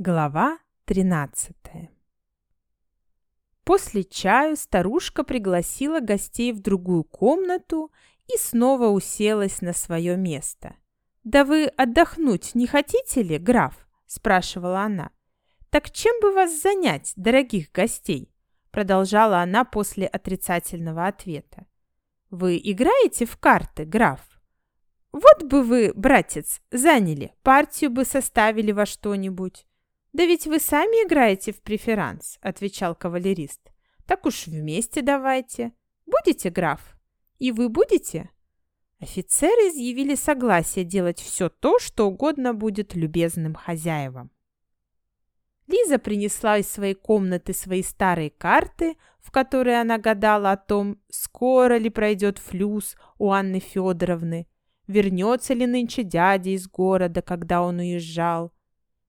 Глава 13 После чаю старушка пригласила гостей в другую комнату и снова уселась на свое место. «Да вы отдохнуть не хотите ли, граф?» – спрашивала она. «Так чем бы вас занять, дорогих гостей?» – продолжала она после отрицательного ответа. «Вы играете в карты, граф?» «Вот бы вы, братец, заняли, партию бы составили во что-нибудь». «Да ведь вы сами играете в преферанс», — отвечал кавалерист. «Так уж вместе давайте. Будете, граф? И вы будете?» Офицеры изъявили согласие делать все то, что угодно будет любезным хозяевам. Лиза принесла из своей комнаты свои старые карты, в которые она гадала о том, скоро ли пройдет флюс у Анны Федоровны, вернется ли нынче дядя из города, когда он уезжал,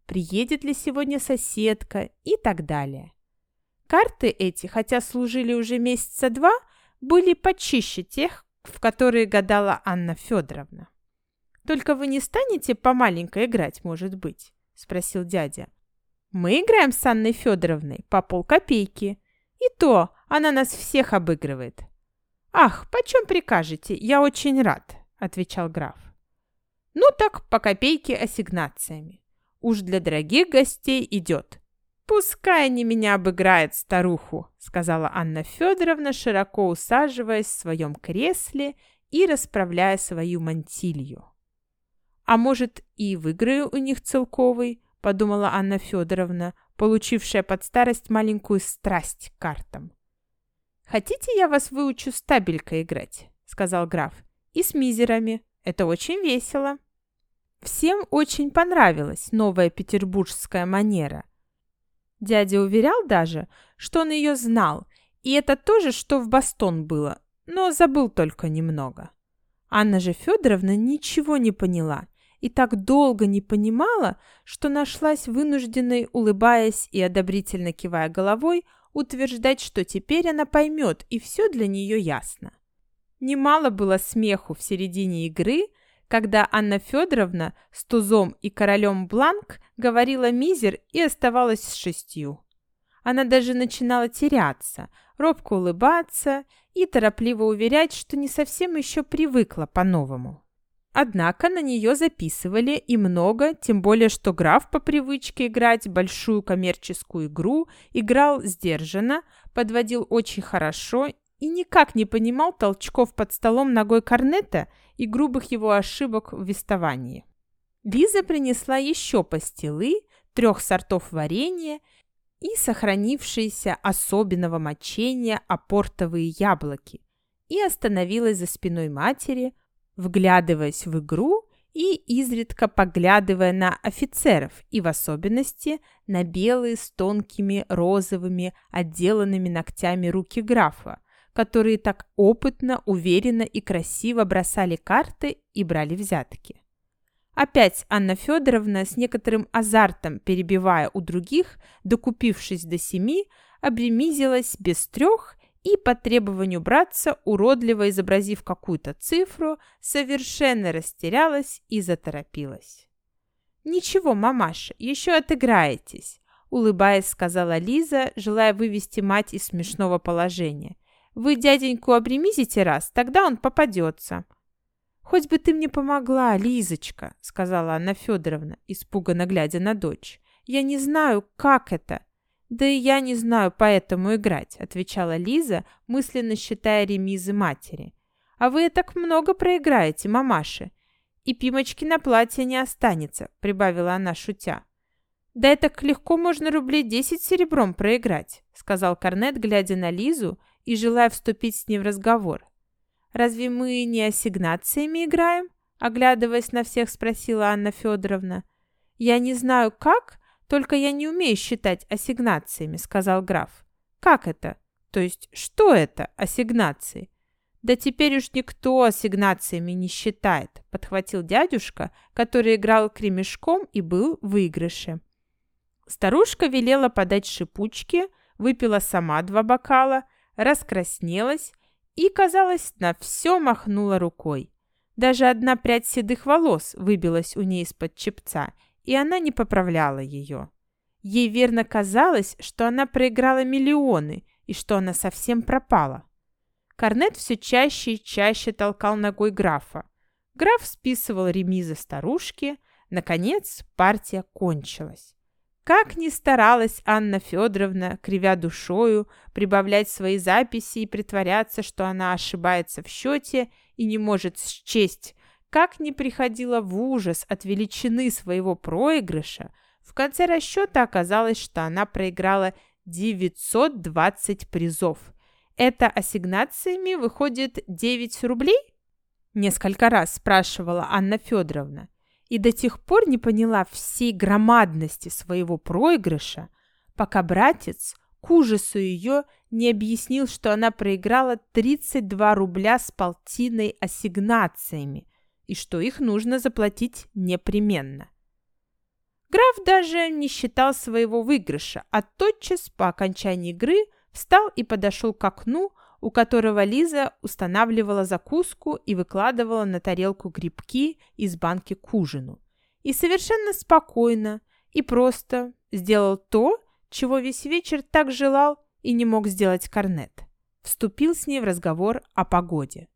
приедет ли сегодня соседка и так далее. Карты эти, хотя служили уже месяца два, были почище тех, в которые гадала Анна Федоровна. «Только вы не станете по маленькой играть, может быть?» – спросил дядя. «Мы играем с Анной Федоровной по полкопейки. И то она нас всех обыгрывает». «Ах, почем прикажете? Я очень рад», – отвечал граф. «Ну так, по копейке ассигнациями. Уж для дорогих гостей идет. «Пускай они меня обыграют, старуху», — сказала Анна Федоровна, широко усаживаясь в своем кресле и расправляя свою мантилью. «А может, и выиграю у них целковый?» — подумала Анна Федоровна, получившая под старость маленькую страсть к картам. «Хотите, я вас выучу стабелька играть?» — сказал граф. «И с мизерами. Это очень весело». Всем очень понравилась новая петербургская манера. Дядя уверял даже, что он ее знал, и это тоже, что в Бастон было, но забыл только немного. Анна же Федоровна ничего не поняла и так долго не понимала, что нашлась вынужденной, улыбаясь и одобрительно кивая головой, утверждать, что теперь она поймет, и все для нее ясно. Немало было смеху в середине игры, когда Анна Федоровна с тузом и королем Бланк говорила мизер и оставалась с шестью. Она даже начинала теряться, робко улыбаться и торопливо уверять, что не совсем еще привыкла по-новому. Однако на нее записывали и много, тем более, что граф по привычке играть большую коммерческую игру играл сдержанно, подводил очень хорошо и никак не понимал толчков под столом ногой корнета и грубых его ошибок в вестовании. Лиза принесла еще пастилы, трех сортов варенья и сохранившиеся особенного мочения апортовые яблоки и остановилась за спиной матери, вглядываясь в игру и изредка поглядывая на офицеров и в особенности на белые с тонкими розовыми отделанными ногтями руки графа, которые так опытно, уверенно и красиво бросали карты и брали взятки. Опять Анна Федоровна с некоторым азартом, перебивая у других, докупившись до семи, обремизилась без трех и по требованию братца, уродливо изобразив какую-то цифру, совершенно растерялась и заторопилась. «Ничего, мамаша, еще отыграетесь», — улыбаясь, сказала Лиза, желая вывести мать из смешного положения. Вы дяденьку обремизите раз, тогда он попадется». «Хоть бы ты мне помогла, Лизочка», — сказала Анна Федоровна, испуганно глядя на дочь. «Я не знаю, как это». «Да и я не знаю поэтому играть», — отвечала Лиза, мысленно считая ремизы матери. «А вы так много проиграете, мамаши. И пимочки на платье не останется», — прибавила она, шутя. «Да это легко можно рублей десять серебром проиграть», — сказал Корнет, глядя на Лизу и желая вступить с ней в разговор. «Разве мы не ассигнациями играем?» Оглядываясь на всех, спросила Анна Федоровна. «Я не знаю, как, только я не умею считать ассигнациями», сказал граф. «Как это? То есть, что это ассигнации?» «Да теперь уж никто ассигнациями не считает», подхватил дядюшка, который играл кремешком и был в выигрыше. Старушка велела подать шипучки, выпила сама два бокала, раскраснелась и, казалось, на все махнула рукой. Даже одна прядь седых волос выбилась у ней из-под чепца, и она не поправляла ее. Ей верно казалось, что она проиграла миллионы и что она совсем пропала. Корнет все чаще и чаще толкал ногой графа. Граф списывал ремизы старушки. Наконец, партия кончилась. Как ни старалась Анна Федоровна, кривя душою, прибавлять свои записи и притворяться, что она ошибается в счете и не может счесть, как ни приходила в ужас от величины своего проигрыша, в конце расчета оказалось, что она проиграла 920 призов. Это ассигнациями выходит 9 рублей? Несколько раз спрашивала Анна Федоровна и до тех пор не поняла всей громадности своего проигрыша, пока братец к ужасу ее не объяснил, что она проиграла 32 рубля с полтиной ассигнациями и что их нужно заплатить непременно. Граф даже не считал своего выигрыша, а тотчас по окончании игры встал и подошел к окну, у которого Лиза устанавливала закуску и выкладывала на тарелку грибки из банки к ужину. И совершенно спокойно и просто сделал то, чего весь вечер так желал и не мог сделать Корнет. Вступил с ней в разговор о погоде.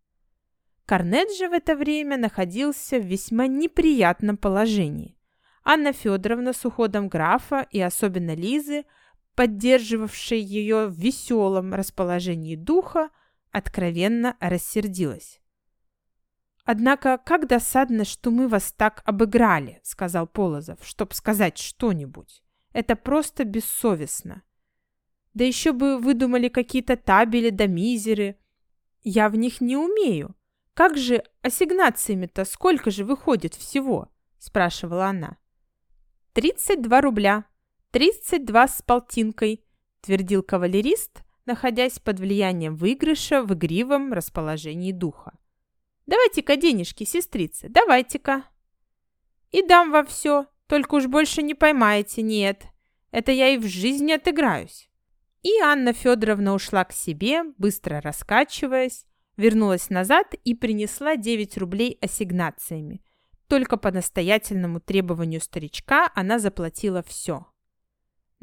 Корнет же в это время находился в весьма неприятном положении. Анна Федоровна с уходом графа и особенно Лизы – поддерживавшей ее в веселом расположении духа, откровенно рассердилась. «Однако, как досадно, что мы вас так обыграли», — сказал Полозов, «чтоб сказать что-нибудь. Это просто бессовестно. Да еще бы выдумали какие-то табели да мизеры. Я в них не умею. Как же ассигнациями-то сколько же выходит всего?» — спрашивала она. «Тридцать два рубля», «Тридцать два с полтинкой», – твердил кавалерист, находясь под влиянием выигрыша в игривом расположении духа. «Давайте-ка денежки, сестрица, давайте-ка». «И дам вам все, только уж больше не поймаете, нет. Это я и в жизни отыграюсь». И Анна Федоровна ушла к себе, быстро раскачиваясь, вернулась назад и принесла 9 рублей ассигнациями. Только по настоятельному требованию старичка она заплатила все.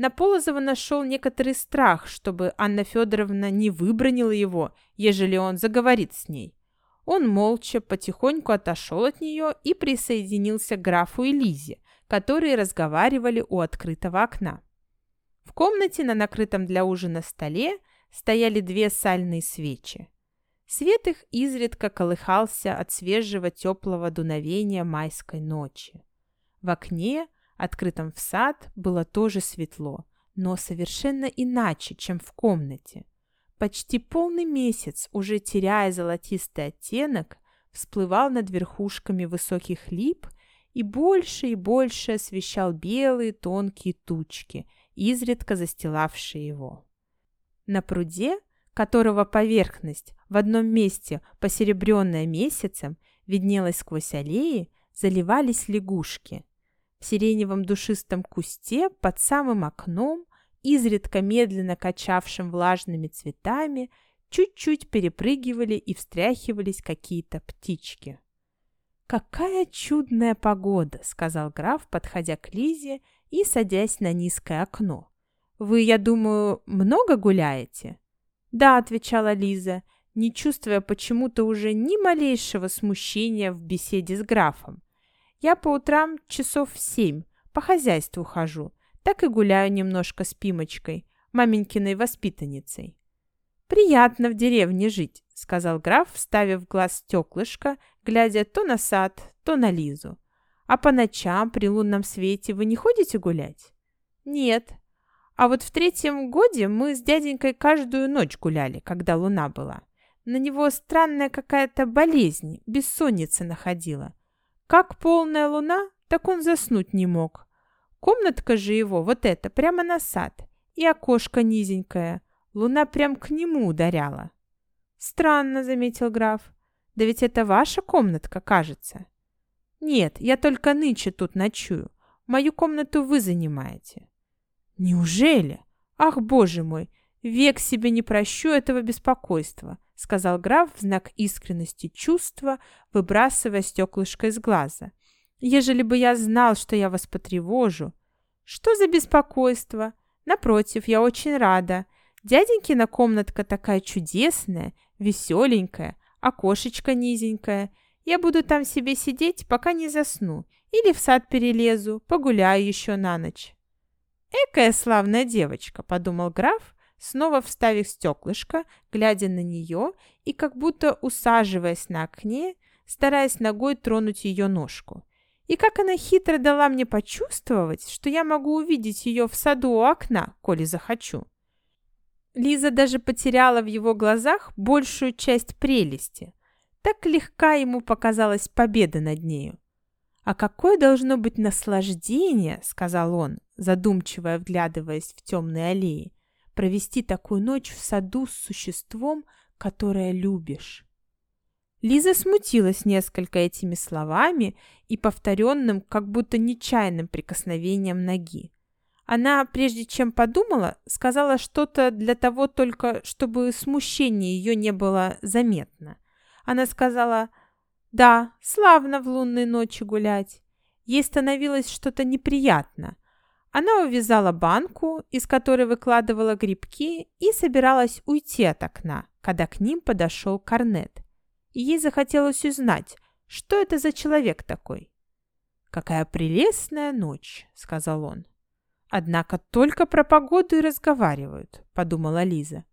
На Полозова нашел некоторый страх, чтобы Анна Федоровна не выбронила его, ежели он заговорит с ней. Он молча, потихоньку отошел от нее и присоединился к графу и Лизе, которые разговаривали у открытого окна. В комнате на накрытом для ужина столе стояли две сальные свечи. Свет их изредка колыхался от свежего теплого дуновения майской ночи. В окне – открытом в сад, было тоже светло, но совершенно иначе, чем в комнате. Почти полный месяц, уже теряя золотистый оттенок, всплывал над верхушками высоких лип и больше и больше освещал белые тонкие тучки, изредка застилавшие его. На пруде, которого поверхность в одном месте, посеребренная месяцем, виднелась сквозь аллеи, заливались лягушки – в сиреневом душистом кусте под самым окном, изредка медленно качавшим влажными цветами, чуть-чуть перепрыгивали и встряхивались какие-то птички. «Какая чудная погода!» — сказал граф, подходя к Лизе и садясь на низкое окно. «Вы, я думаю, много гуляете?» «Да», — отвечала Лиза, не чувствуя почему-то уже ни малейшего смущения в беседе с графом. Я по утрам часов в семь по хозяйству хожу, так и гуляю немножко с Пимочкой, маменькиной воспитанницей. «Приятно в деревне жить», — сказал граф, вставив в глаз стеклышко, глядя то на сад, то на Лизу. «А по ночам при лунном свете вы не ходите гулять?» «Нет. А вот в третьем годе мы с дяденькой каждую ночь гуляли, когда луна была. На него странная какая-то болезнь, бессонница находила. Как полная луна, так он заснуть не мог. Комнатка же его, вот эта, прямо на сад. И окошко низенькое. Луна прям к нему ударяла. Странно, заметил граф. Да ведь это ваша комнатка, кажется. Нет, я только нынче тут ночую. Мою комнату вы занимаете. Неужели? Ах, боже мой, век себе не прощу этого беспокойства сказал граф в знак искренности чувства, выбрасывая стеклышко из глаза. «Ежели бы я знал, что я вас потревожу...» Что за беспокойство? Напротив, я очень рада. Дяденькина комнатка такая чудесная, веселенькая, окошечко низенькое. Я буду там себе сидеть, пока не засну. Или в сад перелезу, погуляю еще на ночь. «Экая славная девочка», — подумал граф, снова вставив стеклышко, глядя на нее и как будто усаживаясь на окне, стараясь ногой тронуть ее ножку. И как она хитро дала мне почувствовать, что я могу увидеть ее в саду у окна, коли захочу. Лиза даже потеряла в его глазах большую часть прелести. Так легка ему показалась победа над нею. «А какое должно быть наслаждение, — сказал он, задумчиво вглядываясь в темные аллеи, — провести такую ночь в саду с существом, которое любишь». Лиза смутилась несколько этими словами и повторенным, как будто нечаянным прикосновением ноги. Она, прежде чем подумала, сказала что-то для того только, чтобы смущение ее не было заметно. Она сказала «Да, славно в лунной ночи гулять». Ей становилось что-то неприятно. Она увязала банку, из которой выкладывала грибки, и собиралась уйти от окна, когда к ним подошел Корнет. Ей захотелось узнать, что это за человек такой. «Какая прелестная ночь», — сказал он. «Однако только про погоду и разговаривают», — подумала Лиза.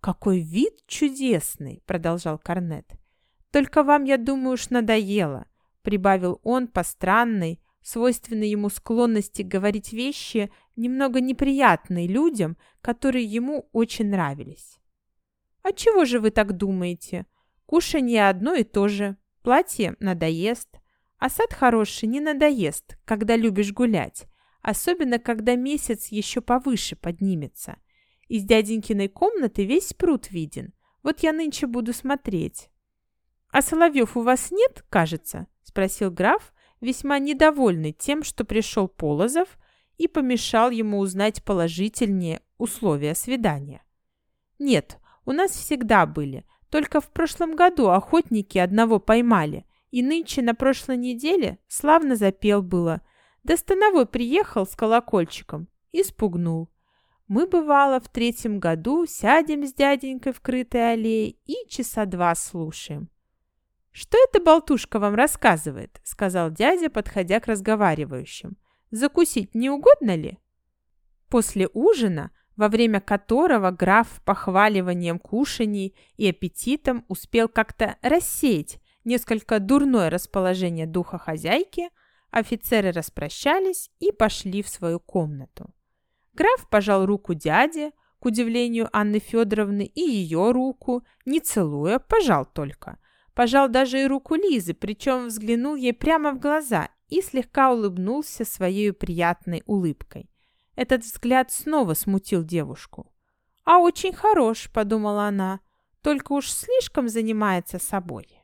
«Какой вид чудесный!» — продолжал Корнет. «Только вам, я думаю, уж надоело», — прибавил он по странной, свойственной ему склонности говорить вещи, немного неприятные людям, которые ему очень нравились. «А чего же вы так думаете? Кушанье одно и то же, платье надоест, а сад хороший не надоест, когда любишь гулять, особенно когда месяц еще повыше поднимется. Из дяденькиной комнаты весь пруд виден. Вот я нынче буду смотреть. «А Соловьев у вас нет, кажется?» – спросил граф, весьма недовольный тем, что пришел Полозов и помешал ему узнать положительнее условия свидания. «Нет, у нас всегда были. Только в прошлом году охотники одного поймали, и нынче на прошлой неделе славно запел было. Да становой приехал с колокольчиком и спугнул. Мы, бывало, в третьем году сядем с дяденькой в крытой аллее и часа два слушаем. «Что эта болтушка вам рассказывает?» — сказал дядя, подходя к разговаривающим. «Закусить не угодно ли?» После ужина, во время которого граф похваливанием кушаний и аппетитом успел как-то рассеять несколько дурное расположение духа хозяйки, офицеры распрощались и пошли в свою комнату. Граф пожал руку дяде, к удивлению Анны Федоровны, и ее руку, не целуя, пожал только. Пожал даже и руку Лизы, причем взглянул ей прямо в глаза и слегка улыбнулся своей приятной улыбкой. Этот взгляд снова смутил девушку. «А очень хорош», — подумала она, — «только уж слишком занимается собой».